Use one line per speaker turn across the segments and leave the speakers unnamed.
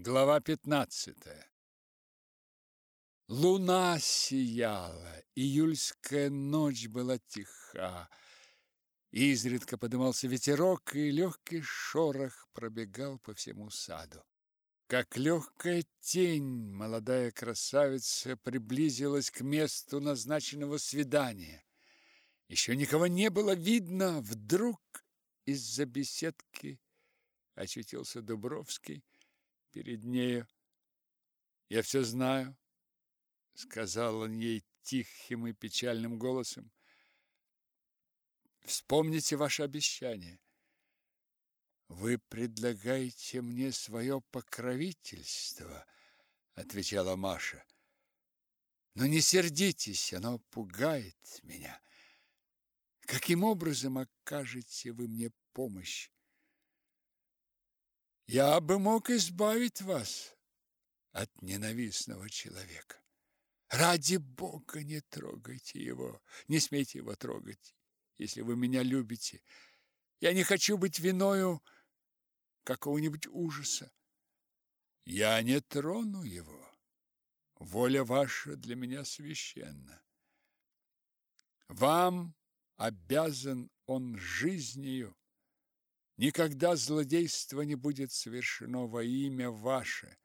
Глава 15. Луна сияла, июльская ночь была тиха. Изредка подымался ветерок, и легкий шорох пробегал по всему саду. Как легкая тень молодая красавица приблизилась к месту назначенного свидания. Еще никого не было видно, вдруг из-за беседки очутился Дубровский перед нею. Я все знаю, сказал он ей тихим и печальным голосом. Вспомните ваше обещание. Вы предлагаете мне свое покровительство, отвечала Маша. Но не сердитесь, оно пугает меня. Каким образом окажете вы мне помощь? Я бы мог избавить вас от ненавистного человека. Ради Бога, не трогайте его, не смейте его трогать, если вы меня любите. Я не хочу быть виною какого-нибудь ужаса. Я не трону его. Воля ваша для меня священна. Вам обязан он жизнью, Никогда злодейство не будет совершено во имя ваше.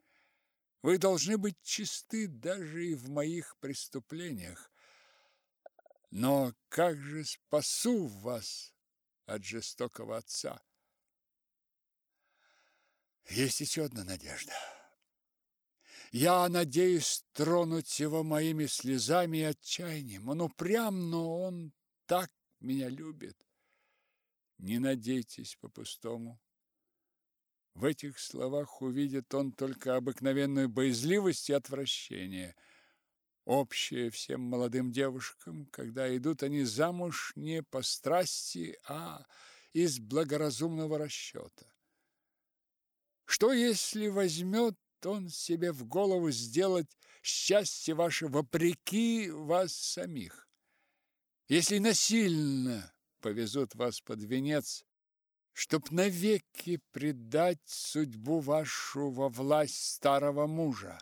Вы должны быть чисты даже и в моих преступлениях. Но как же спасу вас от жестокого отца? Есть еще одна надежда. Я надеюсь тронуть его моими слезами и отчаянием. Он упрям, но он так меня любит. Не надейтесь по-пустому. В этих словах увидит он только обыкновенную боязливость и отвращение, общее всем молодым девушкам, когда идут они замуж не по страсти, а из благоразумного расчета. Что, если возьмет он себе в голову сделать счастье ваше вопреки вас самих? Если насильно повезут вас под венец, чтоб навеки предать судьбу вашу во власть старого мужа.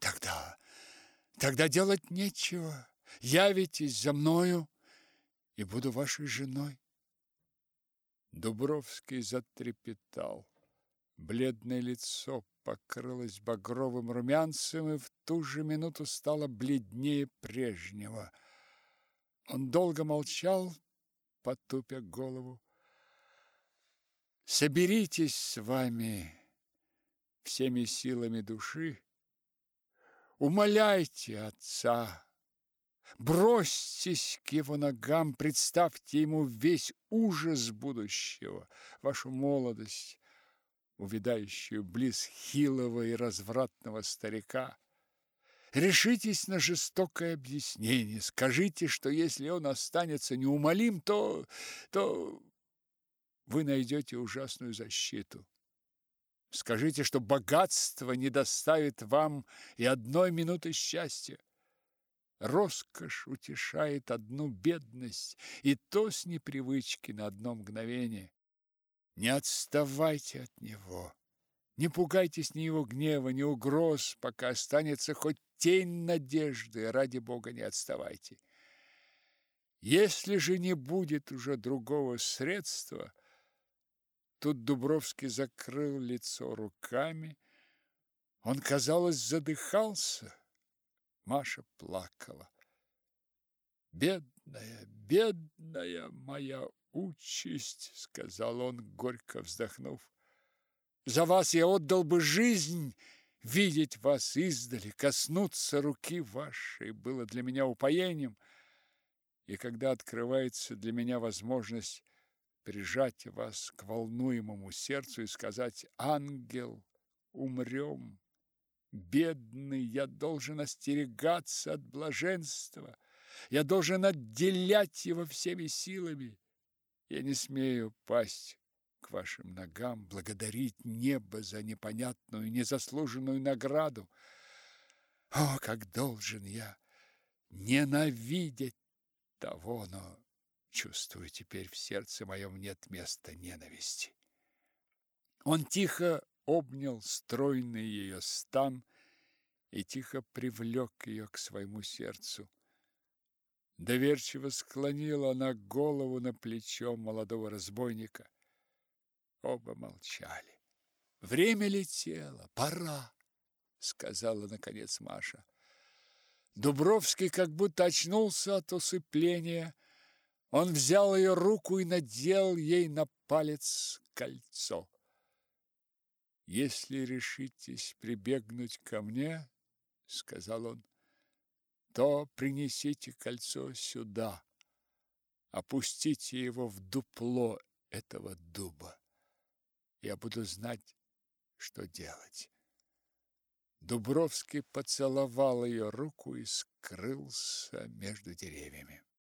Тогда, тогда делать нечего. Явитесь за мною и буду вашей женой. Дубровский затрепетал. Бледное лицо покрылось багровым румянцем и в ту же минуту стало бледнее прежнего – он долго молчал, потупя голову. Соберитесь с вами всеми силами души, умоляйте отца, бросьтесь к его ногам, представьте ему весь ужас будущего, вашу молодость, увядающую близ хилого и развратного старика. Решитесь на жестокое объяснение. Скажите, что если он останется неумолим, то... то вы найдете ужасную защиту. Скажите, что богатство не доставит вам и одной минуты счастья. Роскошь утешает одну бедность, и то с непривычки на одно мгновение. Не отставайте от него. Не пугайтесь ни его гнева, ни угроз, пока останется хоть тень надежды, ради Бога, не отставайте. Если же не будет уже другого средства, тут Дубровский закрыл лицо руками. Он, казалось, задыхался. Маша плакала. Бедная, бедная моя участь, сказал он, горько вздохнув. За вас я отдал бы жизнь, Видеть вас издали, коснуться руки вашей было для меня упоением, и когда открывается для меня возможность прижать вас к волнуемому сердцу и сказать «Ангел, умрем!» Бедный, я должен остерегаться от блаженства, я должен отделять его всеми силами. Я не смею пасть к вашим ногам, благодарить небо за непонятную, незаслуженную награду. О, как должен я ненавидеть того, но чувствую теперь в сердце моем нет места ненависти. Он тихо обнял стройный ее стан и тихо привлек ее к своему сердцу. Доверчиво склонила она голову на плечо молодого разбойника. Оба молчали. Время летело, пора, сказала наконец Маша. Дубровский как будто очнулся от усыпления. Он взял ее руку и надел ей на палец кольцо. Если решитесь прибегнуть ко мне, сказал он, то принесите кольцо сюда. Опустите его в дупло этого дуба. Я буду знать, что делать. Дубровский поцеловал ее руку и скрылся между деревьями.